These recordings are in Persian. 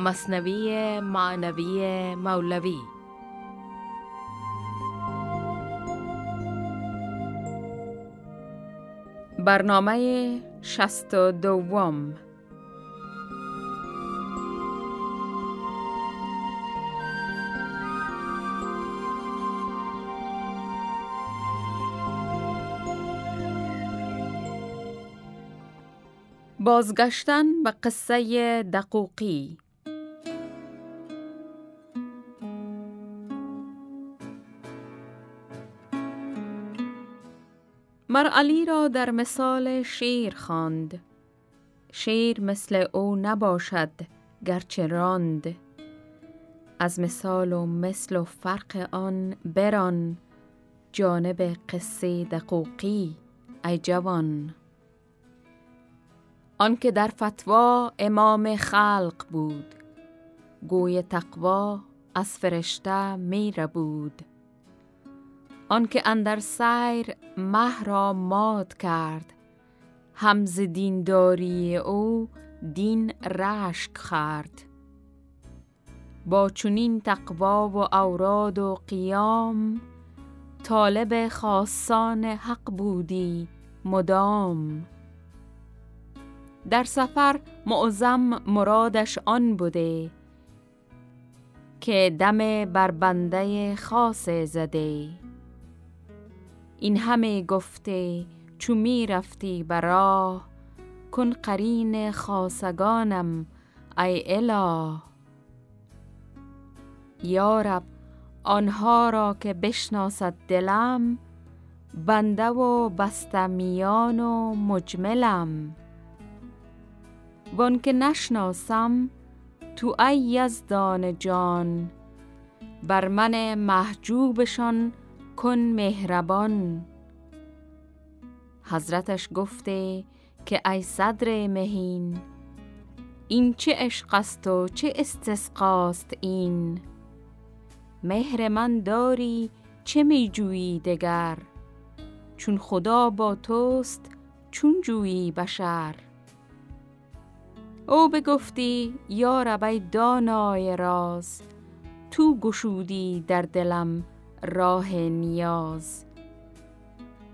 مصنوی معنوی مولوی. برنامه شست و دوم بازگشتن به قصه دقوقی. مر علی را در مثال شیر خواند. شیر مثل او نباشد گرچه راند. از مثال و مثل و فرق آن بران. جانب قصه دقوقی ای جوان. آنکه در فتوا امام خلق بود گوی تقوا از فرشته میره بود آنکه اندر سیر مه را مات کرد. همز دینداری او دین رشک خرد با چنین تقوا و اوراد و قیام طالب خاصان حق بودی مدام. در سفر معظم مرادش آن بوده که دم بر بنده خاص زده. این همه گفته چو می رفتی براه کن قرین خاصگانم ای اله. یارب آنها را که بشناسد دلم بنده و بستمیان و مجملم. وان که نشناسم تو ای یزدان جان بر من محجوبشان کن مهربان. حضرتش گفته که ای صدر مهین این چه عشق است و چه استسقاست این؟ مهر من داری چه می جویی دگر؟ چون خدا با توست چون جویی بشر؟ او بگفتی یا ربی دانای راز تو گشودی در دلم راه نیاز.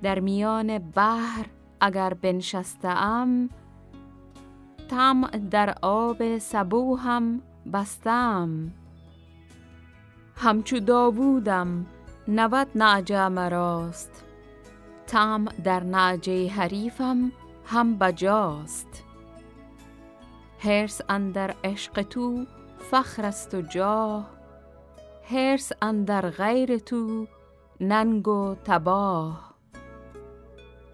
در میان بحر اگر بنشستم تم در آب سبو هم بستم. همچو داوودم نوت نعجه مراست تم در نعجه حریفم هم بجاست. هرس اندر عشق تو فخر است و جاه هرس اندر غیر تو ننگ و تباه.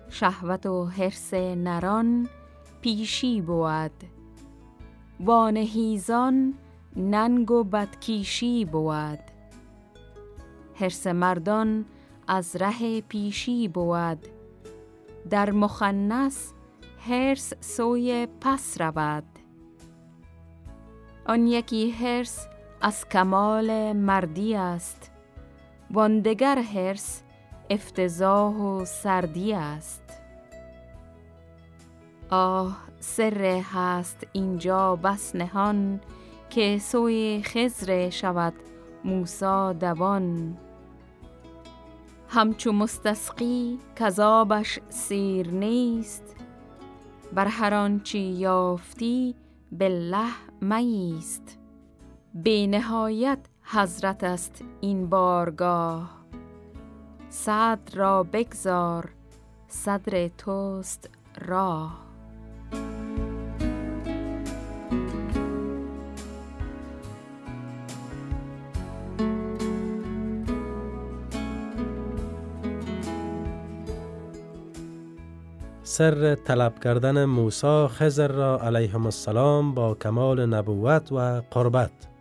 شهوت و هرس نران پیشی بود. وان هیزان ننگ و بدکیشی بود. هرس مردان از ره پیشی بود. در مخنس هرس سوی پس رود. آن یکی هرس از کمال مردی است. واندگر هرس افتضاح و سردی است. آه سر هست اینجا بس نهان که سوی خزر شود موسا دوان. همچو مستسقی کذابش سیر نیست. بر هر آنچه یافتی بالله میست به نهایت حضرت است این بارگاه. صدر را بگذار صدر توست راه. سر طلب کردن موسی خزر را علیهم السلام با کمال نبوت و قربت.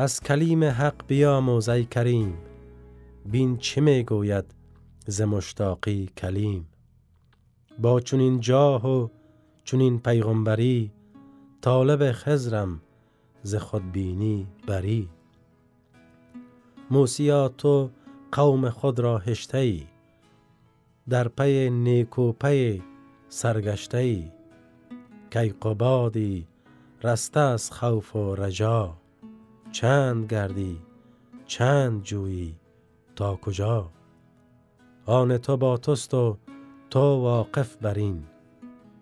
از کلیم حق بیاموز ای کریم بین چه می گوید ز مشتاقی کلیم؟ با چنین جاه و چنین پیغمبری طالب خزرم ز خودبینی بری. موسیا تو قوم خود را هشته ای در پی نیکو پی سرگشته ای قبادی رسته از خوف و رجا. چند گردی چند جویی تا کجا؟ آن تو با توست و تو واقف برین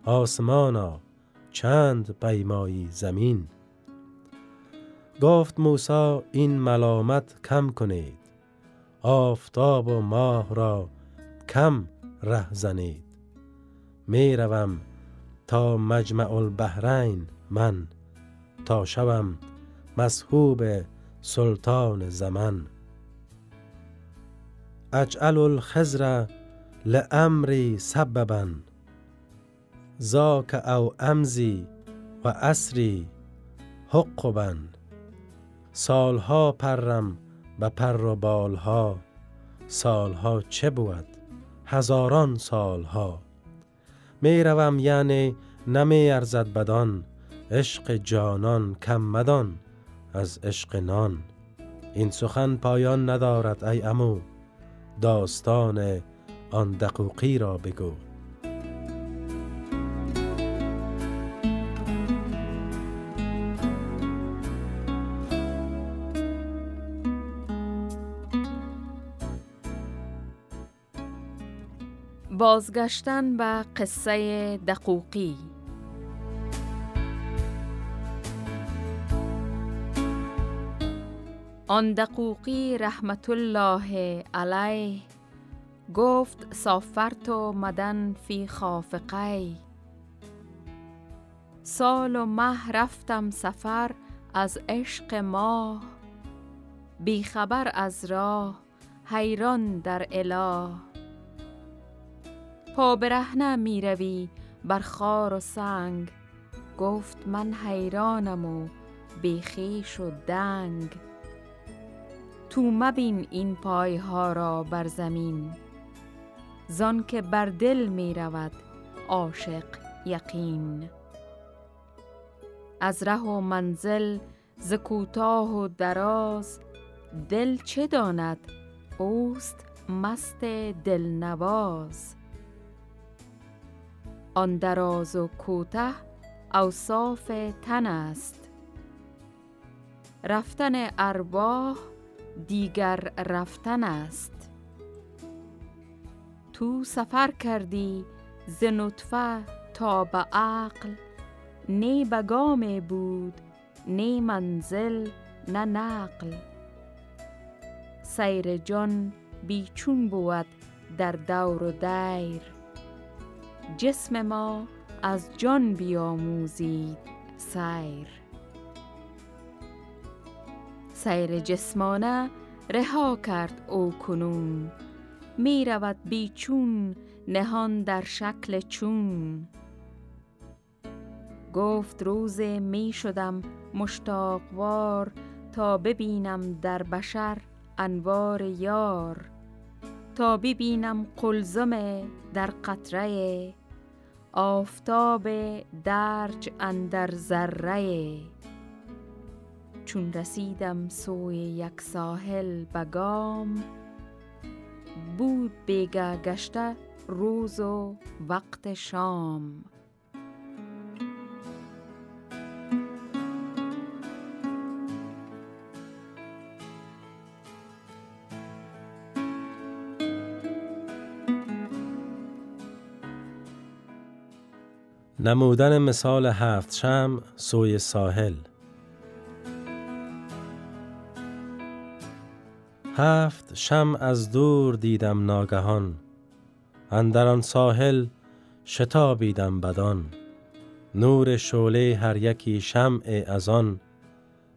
آسمانا چند پیمایی زمین. گفت موسی این ملامت کم کنید. آفتاب و ماه را کم ره زنید. می روم تا مجمع البحرین من. تا شوم مسحوب سلطان زمن. اجعل الخزر لامری سببا ذاک او امزی و اسری حقبا. سالها پرم به پر و بالها سالها چه بود؟ هزاران سالها. می روم یعنی نمی ارزد بدان عشق جانان کم مدان. از عشق نان. این سخن پایان ندارد ای امو داستان آن دقوقی را بگو. بازگشتن به قصه دقوقی. آن دقوقی رحمت الله علیه گفت سافرت و مدن فی خافقی. سال و مه رفتم سفر از عشق ماه بی خبر از راه حیران در اله. پا برهنه می روی بر خار و سنگ گفت من حیرانم و بیخیش و دنگ. تو مبین این پایها را بر زمین. زان که بر دل می رود عاشق یقین. از ره و منزل ز کوتاه و دراز دل چه داند اوست مست دلنواز؟ آن دراز و کوته اوصاف تن است. رفتن ارواح دیگر رفتن است. تو سفر کردی ز نطفه تا به عقل. نی بگام بود نی منزل نه نقل. سیر جان بیچون بود در دور و دیر. جسم ما از جان بیاموزید سیر. سیر جسمانه رها کرد او کنون. می رود بیچون نهان در شکل چون. گفت روز می شدم مشتاقوار تا ببینم در بشر انوار یار. تا ببینم قلزم در قطره آفتاب درج اندر ذره. چون رسیدم سوی یک ساحل بگام بود بیگه گشته روز و وقت شام. نمودن مثال هفت شم سوی ساحل. هفت شم از دور دیدم ناگهان. اندر آن ساحل شتابیدم بدان. نور شعله هر یکی شمع از آن.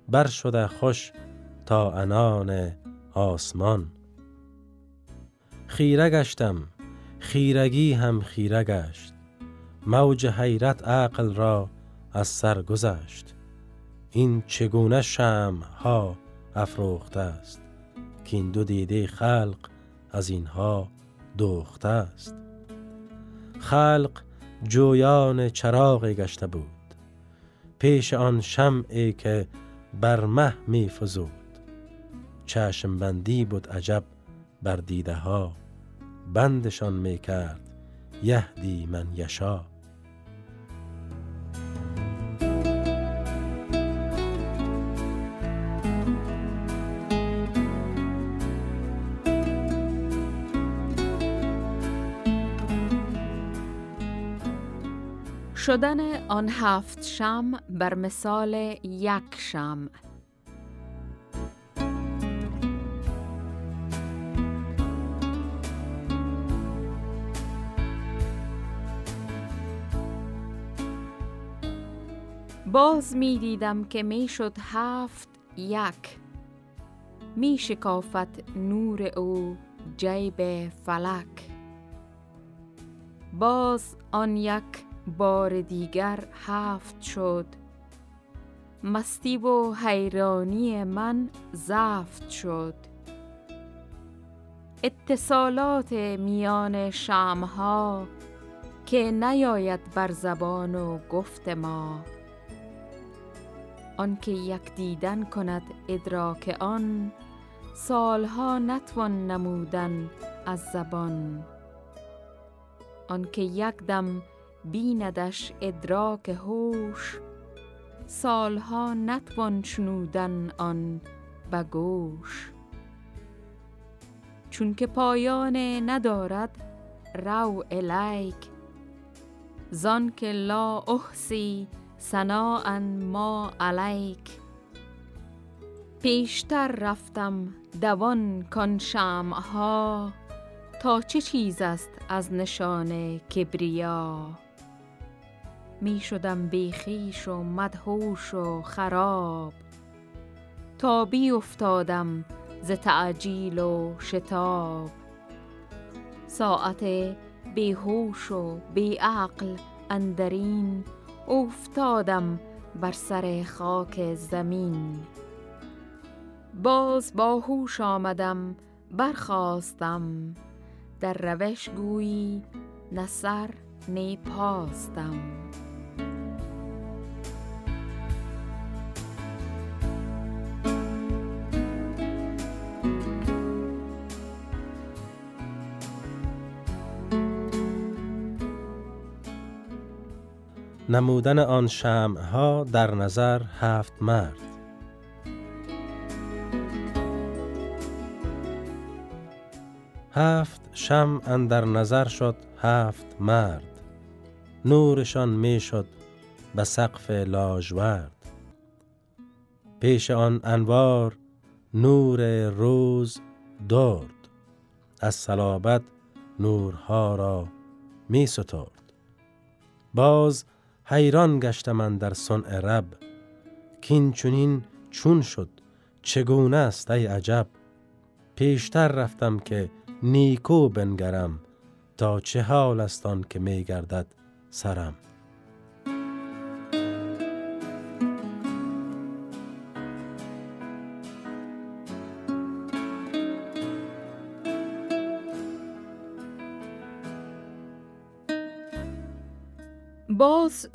بر شده خوش تا انان آسمان. خیره گشتم خیرگی هم خیره گشت. موج حیرت عقل را از سر گذشت. این چگونه شم ها افروخته است؟ که این دو دیده خلق از اینها دوخته است. خلق جویان چراغ گشته بود. پیش آن شمعی که بر مه می فزود. چشم بندی بود عجب بر دیده ها. بندشان می کرد یهدی من یشا. شدن آن هفت شم بر مثال یک شم. باز می دیدم که می شد هفت یک. می شکافت نور او جیب فلک. باز آن یک بار دیگر هفت شد. مستی و حیرانی من زفت شد. اتصالات میان شمها که نیاید بر زبان و گفت ما. آنکه یک دیدن کند ادراک آن سالها نتوان نمودن از زبان. آنکه یک دم بیندش ادراک هوش سالها نتوان شنودن آن به گوش چون که پایان ندارد رو الیک. زان که لا احسی سناء ما علیک. پیشتر رفتم دوان کان شمعها تا چه چیز است از نشان کبریا؟ می شدم بیخیش و مدهوش و خراب. تا بی افتادم ز تعجیل و شتاب. ساعت بیهوش و بی عقل اندرین افتادم بر سر خاک زمین. باز با هوش آمدم برخواستم در روش گویی نه سر نی پاستم. نمودن آن ها در نظر هفت مرد. هفت شم اندر نظر شد هفت مرد. نورشان می شد به سقف لاجورد. پیش آن انوار نور روز دارد از صلابت نورها را می سترد. باز حیران گشتم من در صنع رب. کین چونین چون شد چگونه است ای عجب؟ پیشتر رفتم که نیکو بنگرم تا چه حال است که می گردد سرم؟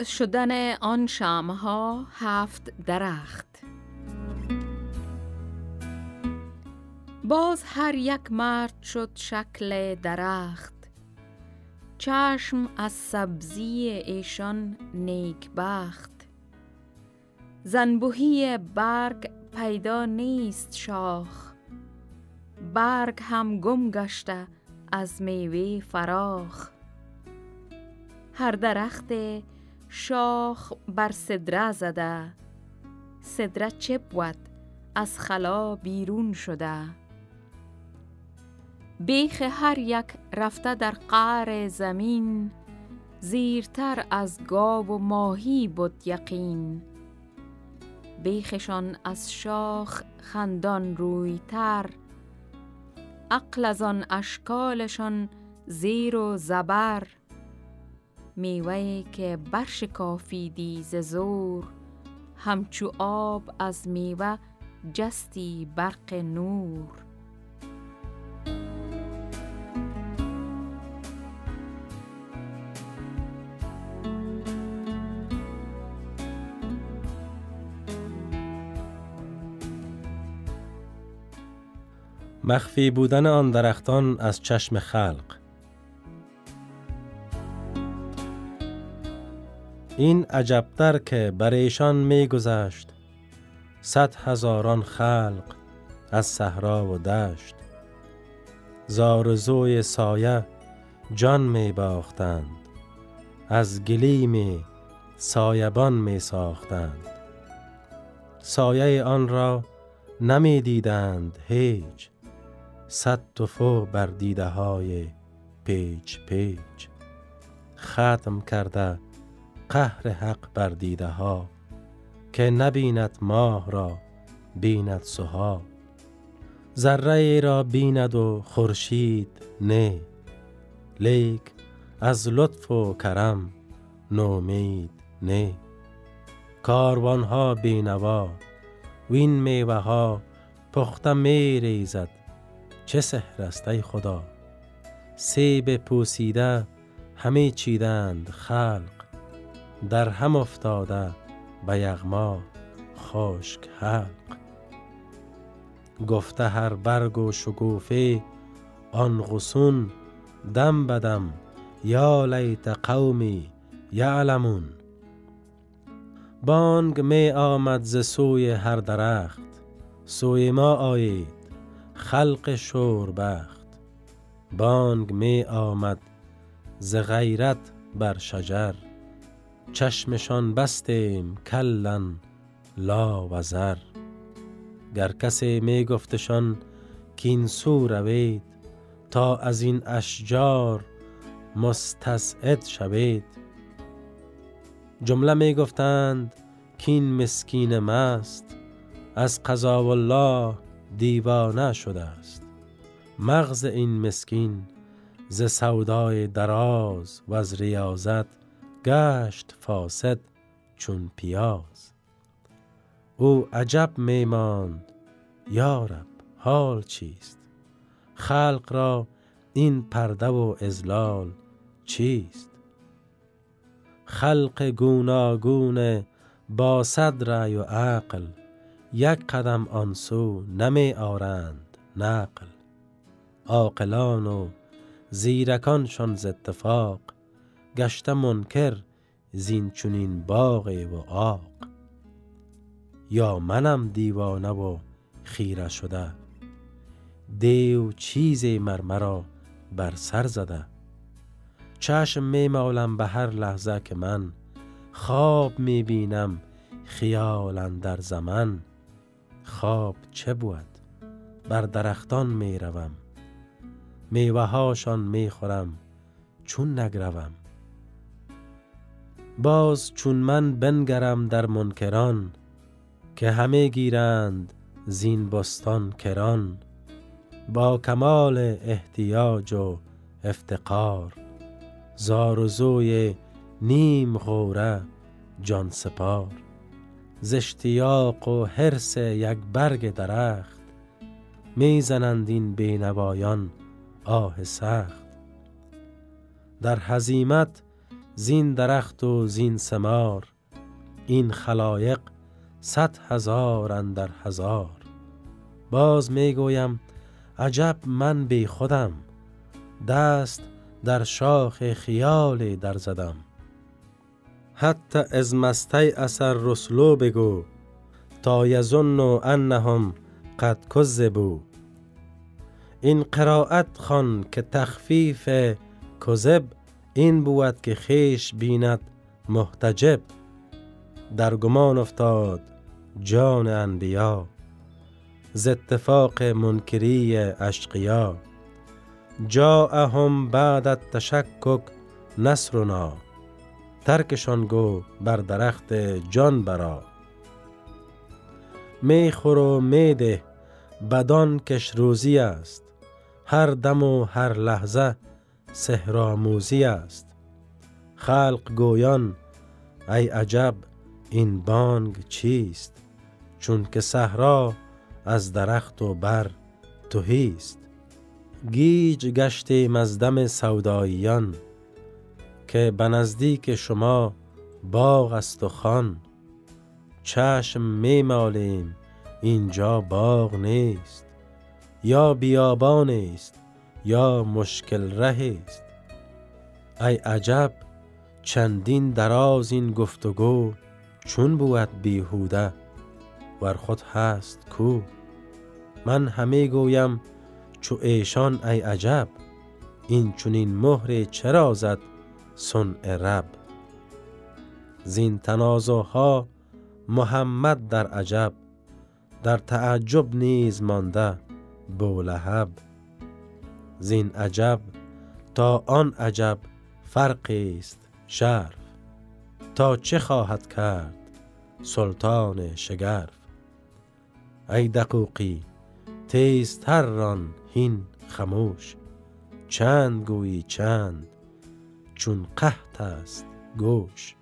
شدن آن شمها هفت درخت. باز هر یک مرد شد شکل درخت. چشم از سبزی ایشان نیکبخت. زنبوهی برگ پیدا نیست شاخ. برگ هم گم گشته از میوه فراخ. هر درخت شاخ بر صدره زده. صدره چه بود؟ از خلا بیرون شده. بیخ هر یک رفته در قعر زمین زیرتر از گاو و ماهی بود یقین. بیخشان از شاخ خندان روی تر عقل از آن اشکالشان زیر و زبر. میوه که برشکافیدی ز زور. همچو آب از میوه جستی برق نور. مخفی بودن آن درختان از چشم خلق. این عجبتر که بر ایشان میگذشت. صد هزاران خلق از صحرا و دشت. زارزوی سایه جان می باختند از گلیم سایبان می ساختند سایه آن را نمی دیدند هیچ. صد توفو بر دیده های پیچ پیچ. ختم کرده قهر حق بر دیده ها که نبیند ماه را بیند سها ذره را بیند و خورشید نه لیک از لطف و کرم نومید نه. کاروان ها بینوا وین میوه ها پخته می ریزد چه سحر است ای خدا؟ سیب پوسیده همه چیدند خلق. در هم افتاده به یغما خشک حلق. گفته هر برگ و شکوفه آن غصون دم بدم یا لیت قومی یعلمون. بانگ می آمد ز سوی هر درخت سوی ما آیید خلق شوربخت بانگ می آمد ز غیرت بر شجر. چشمشان بستیم کلن لا و زر. گر کسی می گفتشان کین سو روید تا از این اشجار مستسعد شوید. جمله می گفتند کین مسکین مست از قضا الله دیوانه شده است. مغز این مسکین ز سودای دراز و از ریاضت گشت فاسد چون پیاز. او عجب می ماند یارب حال چیست؟ خلق را این پرده و ازلال چیست؟ خلق گوناگون با صد رای و عقل یک قدم آن سو نمی آرند نقل. عاقلان و زیرکانشان ز اتفاق گشته منکر زین چونین باغ و آق. یا منم دیوانه و خیره شده. دیو چیزی مرمرا بر سر زده. چشم می مالم به هر لحظه که من خواب می بینم خیال در زمن. خواب چه بود؟ بر درختان می روم. میوه هاشان می خورم. چون نگروم. باز چون من بنگرم در منکران که همه گیرند زین بستان کران. با کمال احتیاج و افتقار زارزوی نیم غوره جان سپار. زشتیاق و حرس یک برگ درخت می‌زنند این بینوایان آه سخت. در حزیمت زین درخت و زین سمار این خلایق صد هزار اندر هزار. باز می‌گویم عجب من بی خودم دست در شاخ خیال در زدم. حتی از مستی اثر رسلو بگو تا یظن انهم قد کذبوا. این قرائت خان که تخفیف کذب این بود که خیش بیند محتجب در گمان افتاد جان انبیا. ز اتفاق منکری اشقیا. جاءهم بعد التشکک نصرنا. ترکشان گو بر درخت جان برا می خور و می ده بدان کش روزی است. هر دم و هر لحظه سهراموزی است. خلق گویان ای عجب این بانگ چیست؟ چون که صحرا از درخت و بر توهیست گیج گشته مزدم سوداییان که به نزدیک شما باغ است و خان. چشم می مالیم اینجا باغ نیست. یا بیابان است یا مشکل ره است. ای عجب چندین دراز این گفتگو چون بود بیهوده ور خود هست کو؟ من همه گویم چو ایشان ای عجب این چونین مهر چرا زد صنع رب؟ زین ها محمد در عجب در تعجب نیز مانده بولهب. زین عجب تا آن عجب فرقی است شرف. تا چه خواهد کرد سلطان شگرف؟ ای دقوقی تیزتر ران هین خموش. چند گویی چند چون قحط است گوش.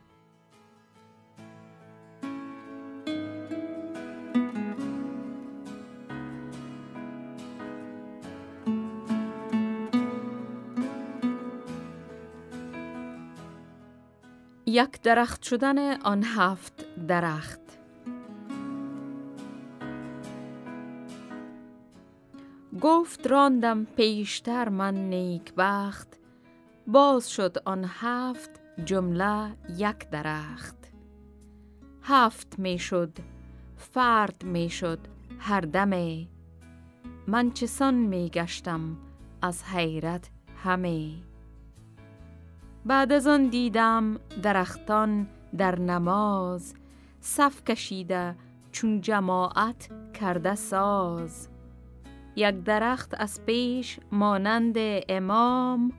یک درخت شدن آن هفت درخت. گفت راندم پیشتر من نیک بخت باز شد آن هفت جمله یک درخت. هفت می شد فرد می شد هر دمه. من چسان می گشتم از حیرت همه. بعد از آن دیدم درختان در نماز صف کشیده چون جماعت کرده ساز. یک درخت از پیش مانند امام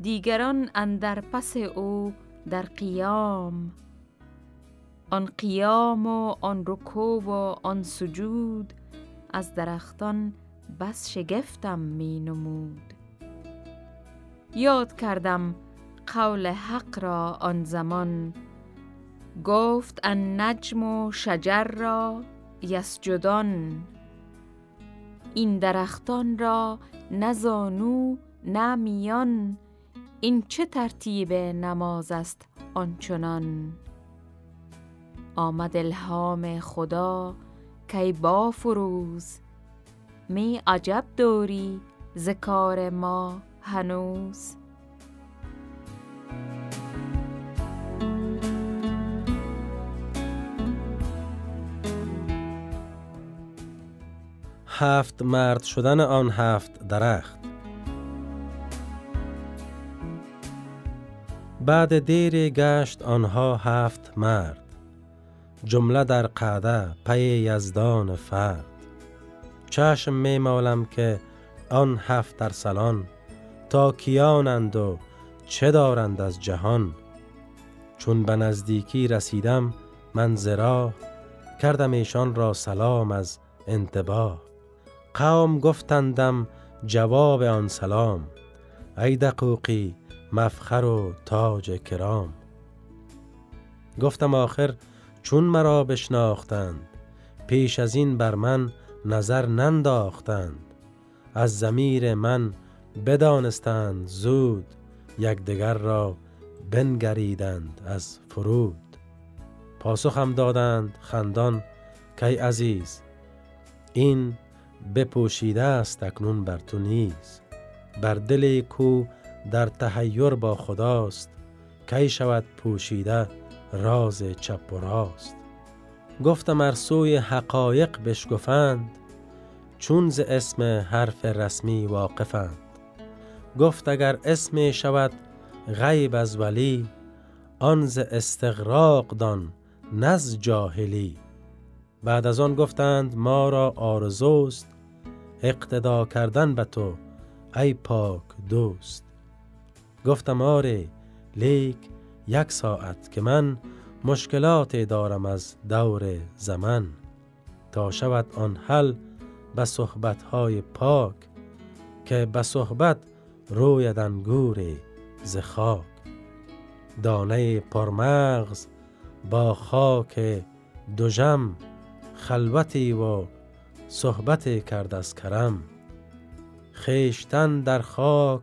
دیگران اندر پس او در قیام. آن قیام و آن رکوع و آن سجود از درختان بس شگفتم می نمود. یاد کردم قول حق را آن زمان. گفت ان نجم و شجر را یسجدان. این درختان را نزانو نمیان این چه ترتیب نماز است آنچنان؟ آمد الهام خدا کی با فروز می عجب داری ذکار ما هنوز. هفت مرد شدن آن هفت درخت. بعد دیر گشت آنها هفت مرد. جمله در قعده پی یزدان فرد. چشم می مالم که آن هفت در سلان تا کیانند و چه دارند از جهان؟ چون به نزدیکی رسیدم من زرا کردم ایشان را سلام از انتباه. قوم گفتندم جواب آن سلام ای دقوقی مفخر و تاج کرام. گفتم آخر چون مرا بشناختند پیش از این بر من نظر ننداختند. از زمیر من بدانستند زود یکدیگر را بنگریدند از فرود. پاسخم دادند خندان کی عزیز این بپوشیده است اکنون بر تو نیز. بر دل کو در تحیر با خداست. کی شود پوشیده راز چپ و راست. گفتم ارسوی حقایق بشگفند چون ز اسم حرف رسمی واقفند. گفت اگر اسم شود غیب از ولی آن ز استغراق دان نز جاهلی. بعد از آن گفتند ما را آرزوست اقتدا کردن به تو ای پاک دوست. گفتم آره لیک یک ساعت که من مشکلاتی دارم از دور زمان تا شود آن حل به های پاک که به صحبت روی انگور ز خاک. دانه پرمغز با خاک دوژم خلوتی و صحبت کرد از کرم. خیشتن در خاک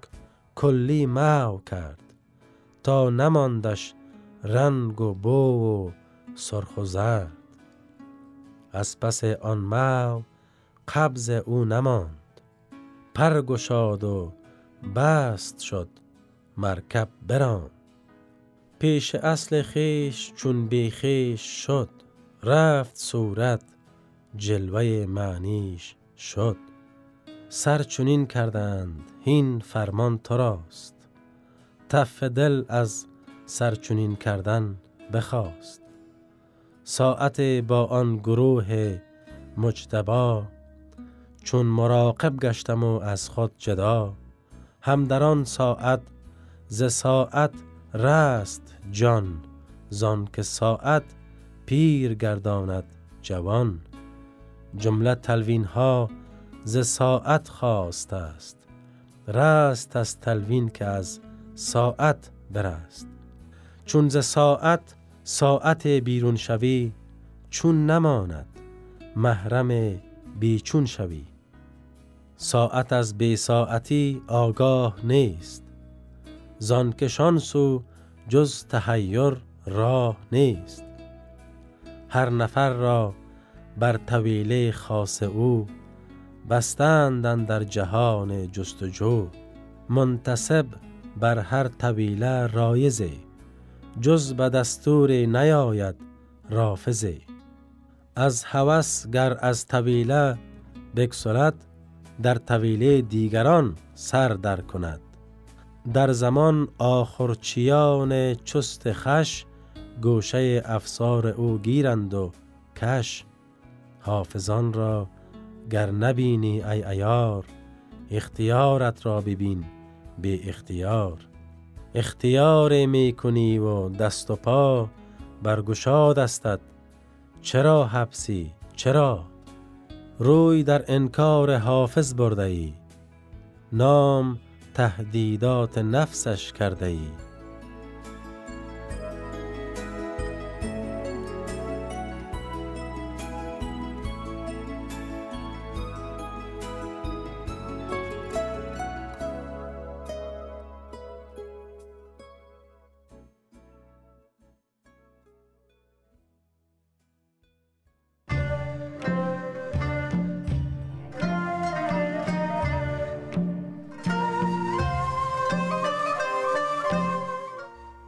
کلی مو کرد تا نماندش رنگ و بو و سرخ و زرد. از پس آن مو قبض او نماند پر گشاد و بست شد مرکب براند پیش اصل خیش چون بیخیش شد. رفت صورت جلوه معنیش شد. سر چنین کردند هین فرمان تو راست. تف دل از سر چنین کردن بخواست. ساعت با آن گروه مجتبا چون مراقب گشتم و از خود جدا. هم در آن ساعت ز ساعت رست جان زان که ساعت پیر گرداند جوان. جمله تلوین ها ز ساعت خواست است رست از تلوین که از ساعت برست. چون ز ساعت ساعت بیرون شوی چون نماند محرم بیچون شوی. ساعت از بی ساعتی آگاه نیست. زان کشان سو جز تحیر راه نیست. هر نفر را بر طویله خاص او بستند در جهان جستجو. منتصب بر هر طویله رایزه جز به دستور نیاید رافزه. از هوس گر از طویله بکسلد در طویله دیگران سر در کند. در زمان آخرچیان چست خش گوشه افسار او گیرند و کش. حافظان را گر نبینی ای ایار اختیارت را ببین به اختیار. اختیار می کنی و دست و پا برگشاد استد چرا حبسی؟ چرا؟ روی در انکار حافظ برده ای. نام تهدیدات نفسش کرده ای.